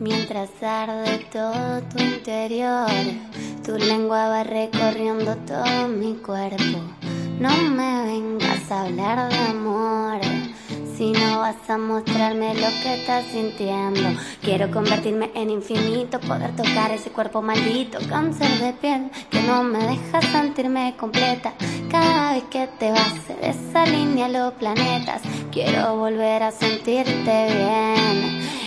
Mientras arde todo tu interior, tu lengua va recorriendo todo mi cuerpo. No me vengas a hablar de amor. Si no vas a mostrarme lo que estás sintiendo, quiero convertirme en infinito, poder tocar ese cuerpo maldito, cáncer de piel que no me deja sentirme completa. Cada vez que te vas se desalinea los planetas. Quiero volver a sentirte bien.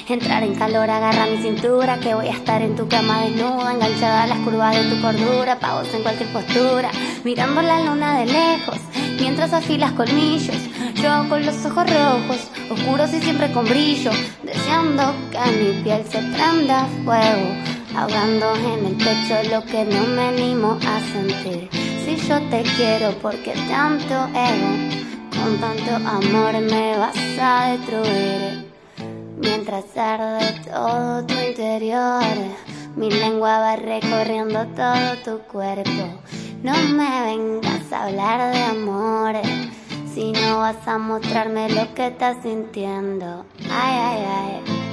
Entrar en calor, agarra mi cintura, que voy a estar en tu cama desnuda, enganchada a las curvas de tu cordura, pavos en cualquier postura, mirando la luna de lejos, mientras afilas colmillos, yo con los ojos rojos, oscuros y siempre con brillo, deseando que mi piel se prenda fuego, ahogando en el pecho lo que no me animo a sentir. Si yo te quiero porque tanto ego, con tanto amor me vas a destruir. Mientras arde todo tu interior, mi lengua va recorriendo todo tu cuerpo. No me vengas a hablar de amor, si no vas a mostrarme lo que estás sintiendo. Ay, ay, ay.